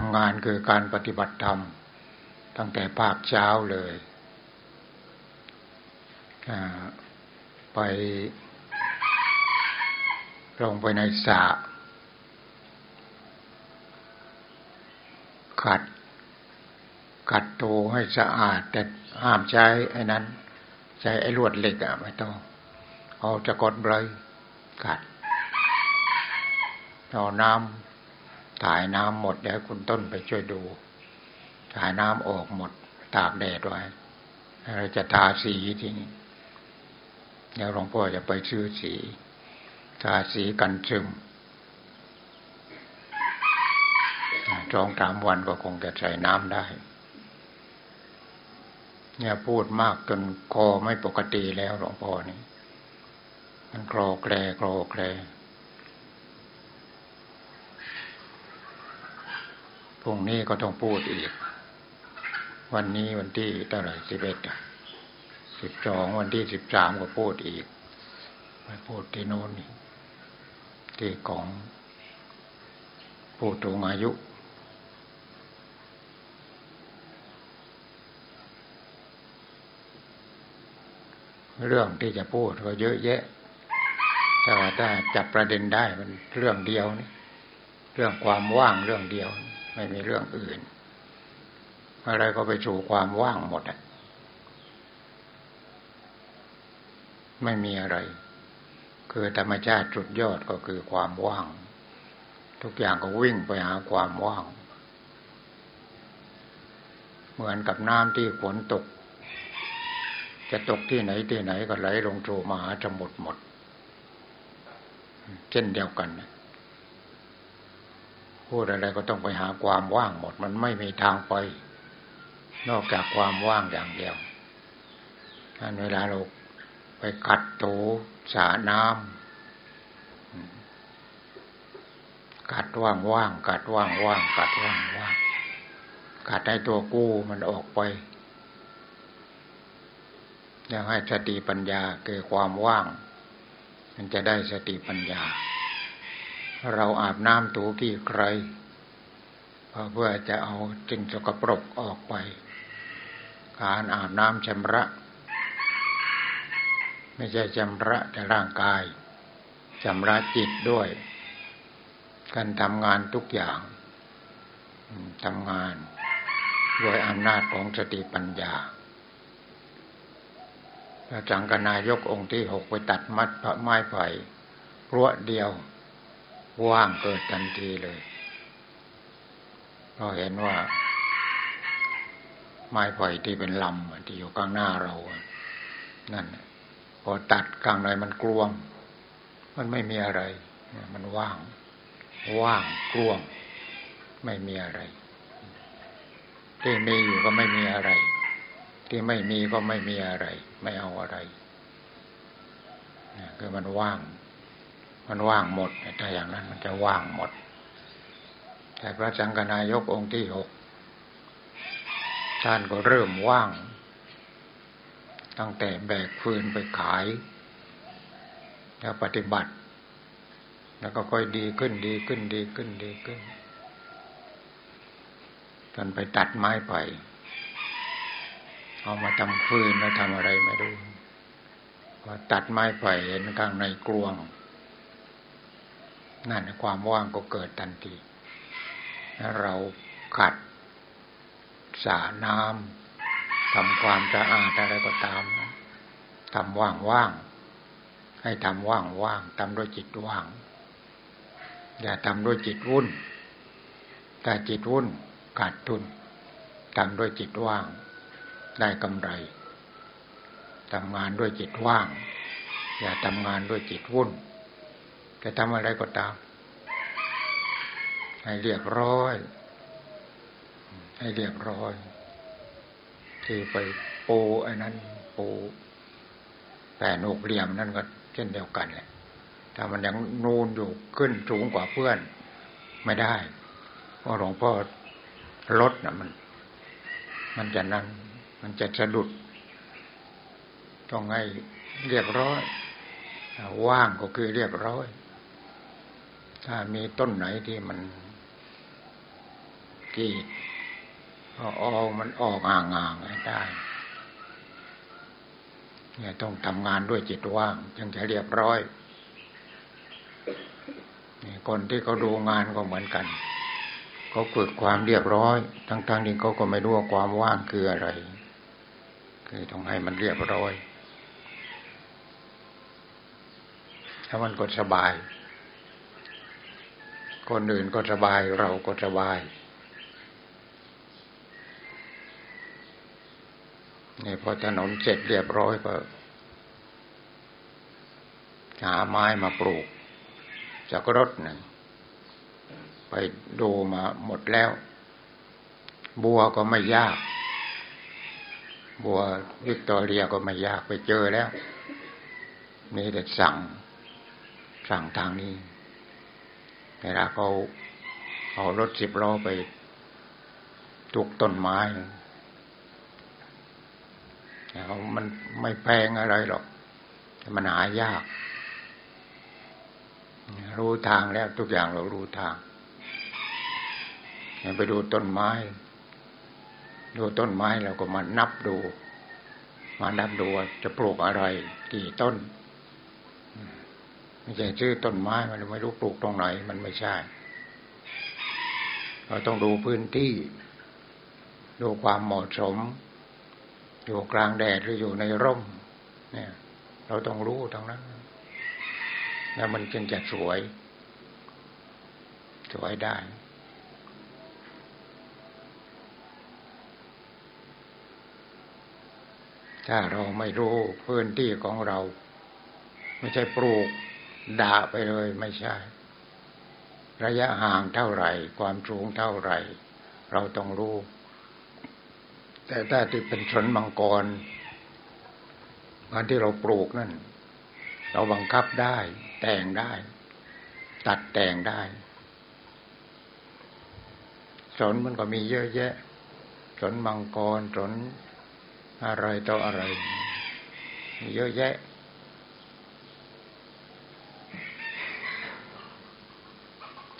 ทำงานคือการปฏิบัติธรรม ตั้งแต่ภาคเช้าเลย ไปลงไปในสระขัด ขัดโตให้สะอาด แต่ห้ามใช้ไอ้นั้น ใช้ไอ้ลวดเหล็กอะไม่ต้อง เอาจะกดเลยกัดเอาน้ำ ถ่ายน้ำหมดเดี๋ยวคุณต้นไปช่วยดู ถ่ายน้ำออกหมด ตากแดดไว้เราจะทาสีทีนี้เดี๋ยวหลวงพ่อจะไปซื้อสี ทาสีกันซึมสองสามวันก็คงจะใส่น้ำได้ เนี่ยพูดมากจนคอไม่ปกติแล้วหลวงพ่อนี่ มันคลอแคลคลอแคล รุ่งนี้ก็ต้องพูดอีก วันนี้วันที่เท่าไหร่สิบเอ็ดสิบสองวันที่สิบสามก็พูดอีกไปพูดที่โน้นที่ของผู้ตูงอายุเรื่องที่จะพูดก็เยอะแยะ แต่ว่าถ้าจับประเด็นได้มันเรื่องเดียวนี่เรื่องความว่างเรื่องเดียว ไม่มีเรื่องอื่น อะไรก็ไปสู่ความว่างหมดอะไม่มีอะไร คือธรรมชาติจุดยอดก็คือความว่าง ทุกอย่างก็วิ่งไปหาความว่าง เหมือนกับน้ำที่ฝนตก จะตกที่ไหนที่ไหนก็ไหลลงสู่มหาสมุทรหมด เช่นเดียวกัน พูดอะไรก็ต้องไปหาความว่างหมด มันไม่มีทางไป นอกจากความว่างอย่างเดียวถ้าเวลาเราไปกัดตูสาน้ำกัดว่างว่างกัดว่างว่างกัดว่างว่างกัดให้ตัวกู้มันออกไปยังให้สติปัญญาเกิดความว่าง มันจะได้สติปัญญา เราอาบน้ำถูกี่ใครเพื่อจะเอาจิงสกปรกออกไป การอาบน้ำชำระ ไม่ใช่ชำระแต่ร่างกายชำระจิตด้วย การทำงานทุกอย่างทำงานด้วยอำนาจของสติปัญญาพระจังกนายกองค์ที่หกไปตัดมัดไม้ไผ่พรวดเดียว ว่างเกิดทันทีเลยเราเห็นว่า ไม้ไผ่ที่เป็นลำที่อยู่ข้างหน้าเรา นั่นพอตัดกลางในมันกลวง มันไม่มีอะไร มันว่าง ว่างกลวง ไม่มีอะไร ที่มีอยู่ก็ไม่มีอะไร ที่ไม่มีก็ไม่มีอะไร ไม่เอาอะไรคือมันว่าง มันว่างหมดถ้าอย่างนั้นมันจะว่างหมด แต่พระสังฆนายกองค์ที่หกท่านก็เริ่มว่าง ตั้งแต่แบกฟืนไปขาย แล้วปฏิบัติ แล้วก็ค่อยดีขึ้นดีขึ้นดีขึ้นดีขึ้นจนไปตัดไม้ไปเอามาทำฟืนแล้วทำอะไรไม่รู้พอตัดไม้ไปเห็นข้างในกลวง นั่นความว่างก็เกิดทันทีเราขัดสาน้ำทำความสะอาดอะไรก็ตามทำว่างว่างให้ทำว่างว่างทำด้วยจิตว่าง อย่าทำด้วยจิตวุ่นแต่จิตวุ่นขาดทุนทำด้วยจิตว่าง ได้กำไรทำงานด้วยจิตว่าง อย่าทำงานด้วยจิตวุ่น จะทำอะไรก็ตาม ให้เรียบร้อย ให้เรียบร้อยที่ไปโปไอ้นั้นโปแต่นกเหลี่ยมนั่นก็เช่นเดียวกันแหละถ้ามันยังนูนอยู่ขึ้นสูงกว่าเพื่อน ไม่ได้ เพราะหลวงพ่อรถนะมัน มันจะนั่นมันจะสะดุด ต้องให้เรียบร้อย ว่างก็คือเรียบร้อย ถ้ามีต้นไหนที่มันกีดพอออกมันออกอ่างๆได้ เนี่ยต้องทำงานด้วยจิตว่างจึงจะเรียบร้อยคนที่เขาดูงานก็เหมือนกัน เขาฝึกความเรียบร้อย ทั้งๆทที่เขาก็ไม่รู้ว่าความว่างคืออะไร คือต้องให้มันเรียบร้อย ถ้ามันก็สบาย คนอื่นก็สบายเราก็สบายนี่พอถนนเสร็จเรียบร้อยก็หาไม้มาปลูก จากรถหนึ่งไปดูมาหมดแล้ว บัวก็ไม่ยาก บัววิกตอเรียก็ไม่ยากไปเจอแล้ว มีแต่สั่ง สั่งทางนี้ เวลาเขาเอารถสิบล้อไปตุกต้นไม้เขามันไม่แพงอะไรหรอก แต่มันหายาก รู้ทางแล้วทุกอย่างเรารู้ทาง ไปดูต้นไม้ ดูต้นไม้เราก็มานับดู มานับดูว่าจะปลูกอะไร กี่ต้น ไม่ใช่ชื่อต้นไม้มันไม่รู้ปลูกตรงไหน มันไม่ใช่ เราต้องดูพื้นที่ ดูความเหมาะสม อยู่กลางแดดหรืออยู่ในร่ม เนี่ย เราต้องรู้ตรงนั้นแล้วมันจึงจะสวย สวยได้ถ้าเราไม่รู้พื้นที่ของเรา ไม่ใช่ปลูก ด่าไปเลยไม่ใช่ ระยะห่างเท่าไหร่ ความสูงเท่าไหร่ เราต้องรู้ แต่ถ้าที่เป็นสนมังกรงานที่เราปลูกนั่น เราบังคับได้ แต่งได้ ตัดแต่งได้สนมันก็มีเยอะแยะสนมังกรสนอะไรต่ออะไร เยอะแยะ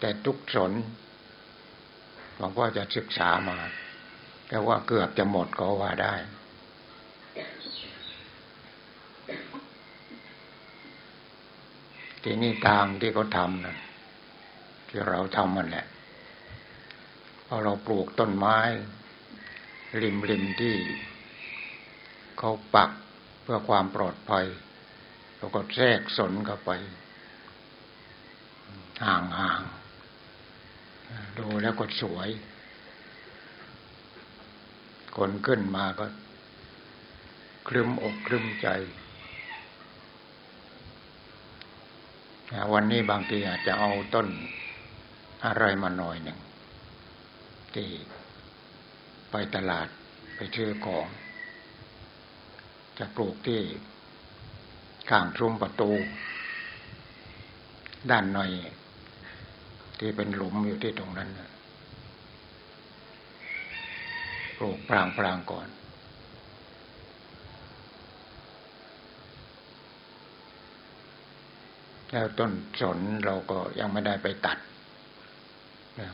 แต่ทุกสนหลวงพ่อจะศึกษามา แต่ว่าเกือบจะหมดก็ว่าได้ ทีนี้ทางที่เขาทำนะที่เราทำมันแหละพอเราปลูกต้นไม้ ริมริมที่ เขาปักเพื่อความปลอดภัยเราก็แทรกสนเข้าไป ห่างๆดู แล้วก็สวย คนขึ้นมาก็คลึมอกคลึมใจวันนี้บางทีอาจจะเอาต้นอะไรมาหน่อยหนึ่งที่ไปตลาดไปชื่อของ จะปลูกที่ข้างซุ้มประตู ด้านในที่เป็นหลุมอยู่ที่ตรงนั้นนะ ปลูกพรางพรางก่อน แล้วต้นสนเราก็ยังไม่ได้ไปตัด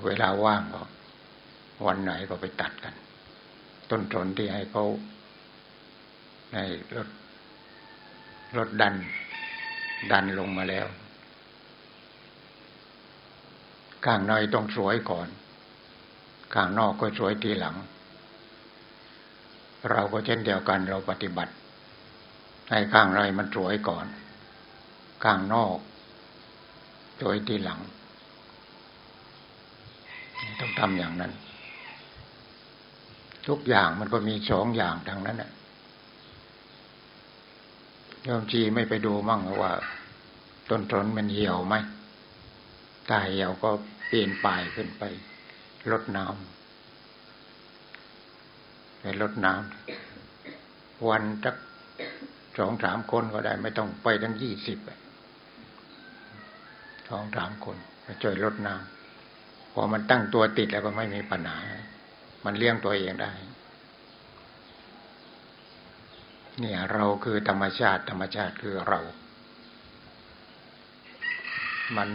เวลาว่างก็วันไหนก็ไปตัดกัน ต้นสนที่ให้เขาในรถรถดัน ดันลงมาแล้วข้างในต้องสวยก่อน ข้างนอกก็สวยทีหลัง เราก็เช่นเดียวกันเราปฏิบัติ ให้ข้างในมันสวยก่อน ข้างนอกสวยทีหลัง ต้องทำอย่างนั้น ทุกอย่างมันก็มีสองอย่างทางนั้นน่ะโยมจีไม่ไปดูมั่งว่าต้นทนมันเหี่ยวไหมตายเหี่ยวก็เปลี่ยนปลายขึ้นไปลดน้ำ ไปลดน้ำวันสักสองสามคนก็ได้ ไม่ต้องไปทั้งยี่สิบสองสามคนไปช่วยลดน้ำพอมันตั้งตัวติดแล้วก็ไม่มีปัญหา มันเลี้ยงตัวเองได้ เนี่ย เราคือธรรมชาติ ธรรมชาติคือเรา มัน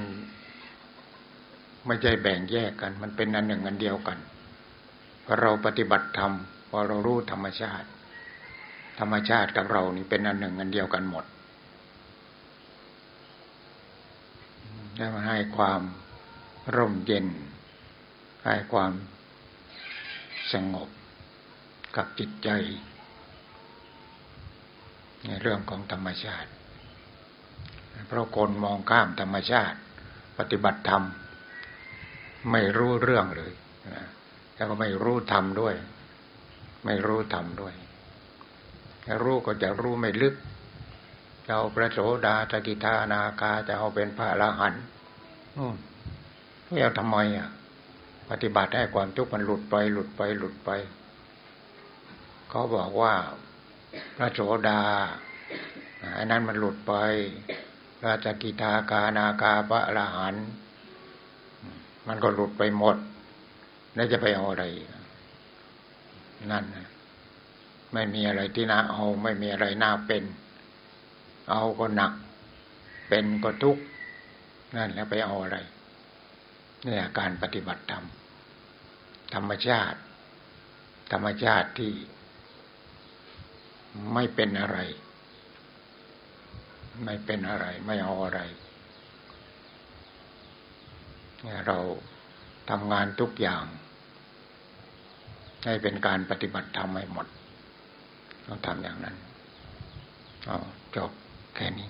ไม่ใช่แบ่งแยกกัน มันเป็นอันหนึ่งอันเดียวกันพอเราปฏิบัติธรรม พอเรารู้ธรรมชาติ ธรรมชาติกับเรานี่เป็นอันหนึ่งอันเดียวกันหมดได้มาให้ความร่มเย็น ให้ความสงบกับจิตใจ ในเรื่องของธรรมชาติ เพราะคนมองข้ามธรรมชาติ ปฏิบัติธรรม ไม่รู้เรื่องเลยแล้วก็ไม่รู้ธรรมด้วย ไม่รู้ธรรมด้วยถ้ารู้ก็จะรู้ไม่ลึกจะเอาพระโสดาสกิทานาคาจะเอาเป็นพระอรหันต์นู่นไม่เอาทำไมอะ ปฏิบัติให้ความทุกข์มันหลุดไป หลุดไปหลุดไป เขาบอกว่าพระโสดาอันนั้นมันหลุดไปพระสกิทาคานาคาพระอรหันต์มันก็หลุดไปหมด แล้วจะไปเอาอะไร นั่นนะไม่มีอะไรที่น่าเอา ไม่มีอะไรน่าเป็น เอาก็หนัก เป็นก็ทุกข์นั่นแล้วไปเอาอะไรนี่การปฏิบัติธรรมธรรมชาติ ธรรมชาติที่ไม่เป็นอะไร ไม่เป็นอะไร ไม่เอาอะไรเราทำงานทุกอย่าง ให้เป็นการปฏิบัติธรรมให้หมดต้องทำอย่างนั้นเอาจบแค่นี้